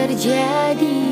terjadi